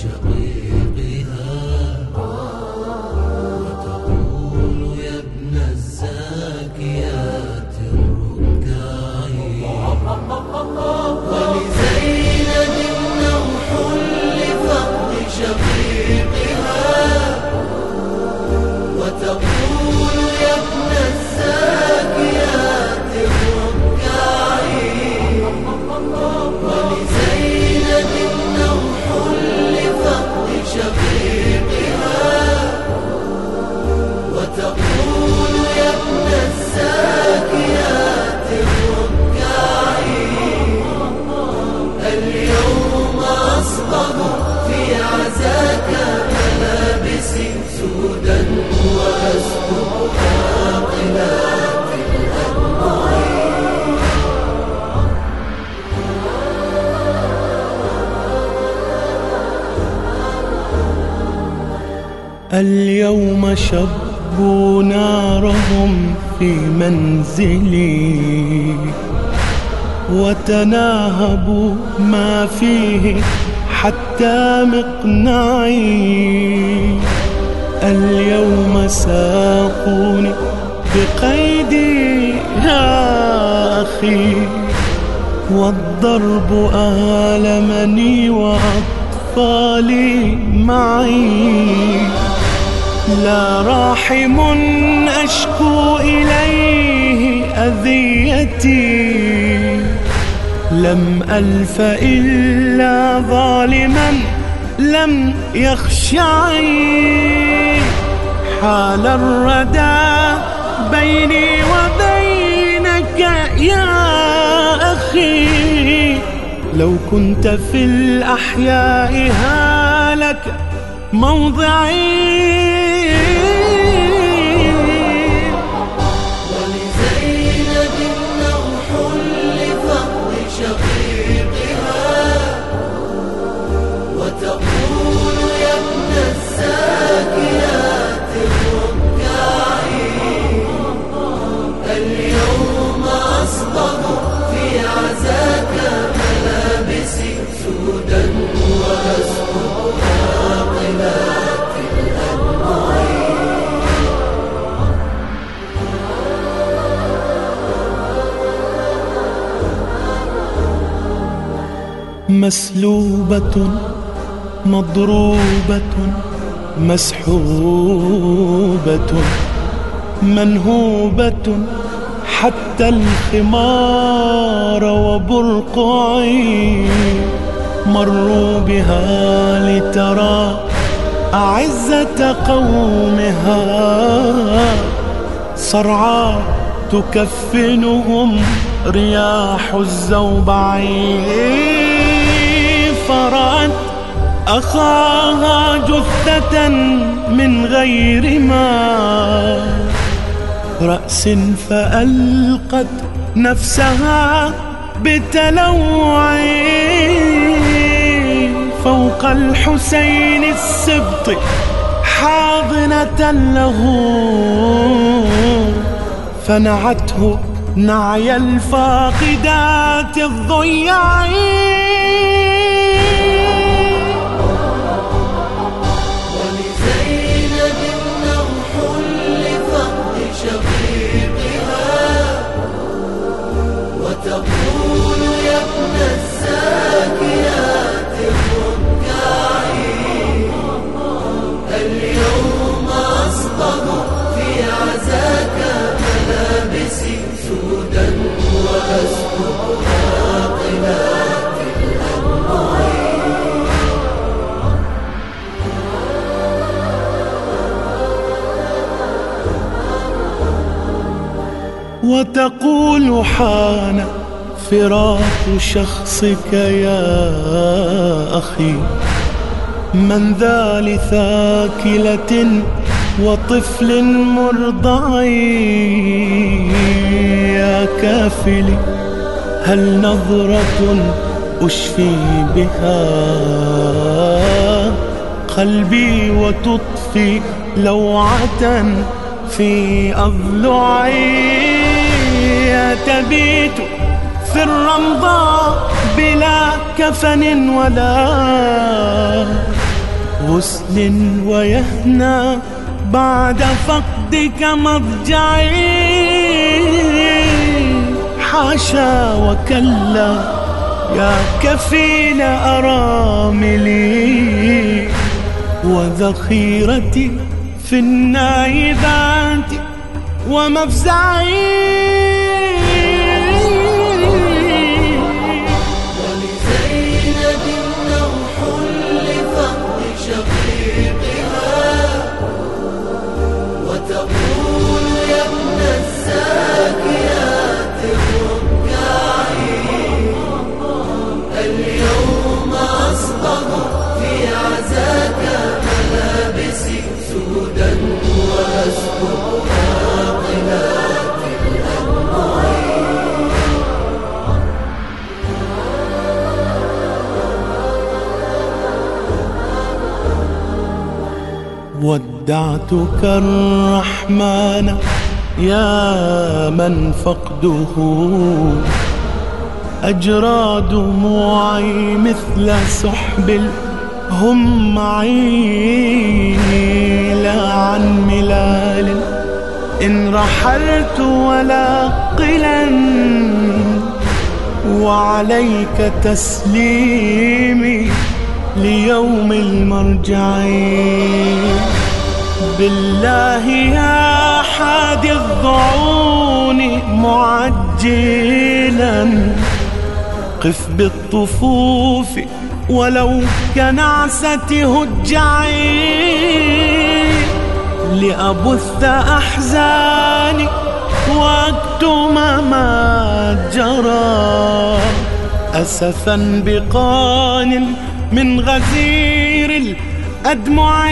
should اليوم شبوا نارهم في منزلي. وتناهبوا ما فيه حتى مقنعي. اليوم ساقوني بقيدي يا أخي. والضرب آلمني وأطفالي معي. لا راحم أشكو إليه أذيتي. لم ألف إلا ظالما لم يخشعي حال الردى بيني وبينك يا أخي. لو كنت في الأحياء هالك موضعي. shall be. مسلوبة مضروبة مسحوبة منهوبة حتى الخمار وبرقعي مروا بها لترى أعزة قومها. صرعى تكفنهم رياح الزوبع فرأت أخاها جثة من غير ما رأس فألقت نفسها بتلوع فوق الحسين السبط حاضنة له. فنعته نعي الفاقدات الضياعين وتقول حان فراق شخصك يا أخي. من ذا لثاكلة وطفل مرضع يا كافلي هل نظرة أشفي بها؟ قلبي وتطفي لوعة في أضلعي. تبيت في الرمضاء بلا كفن ولا غسل ويهنى بعد فقدك مضجعي حاشا وكلا يا كفيل أراملي وذخيرتي في النايذات ومفزعي. وتقول يا ابن ودعتك الرحمن يا من فقده أجرى دموعي مثل سحب الهمع لا عن ملال إن رحلت ولا قلا وعليك تسليمي ليوم المرجع بالله يا حادي الضعون معجلا. قف بالطفوف ولو كنعسة هجعي لأبث أحزاني وأكتم ما جرى. أسفا بقان من غزير الأدمع